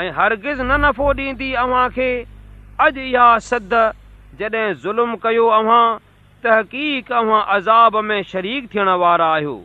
۽ هرگز نه نفعو ڏيندي اوهان کي اڄ اها سد جڏهن ظلم ڪيو اوهان تحقيق اوهان عذاب ۾ شريڪ ٿيڻ وارا آهيو.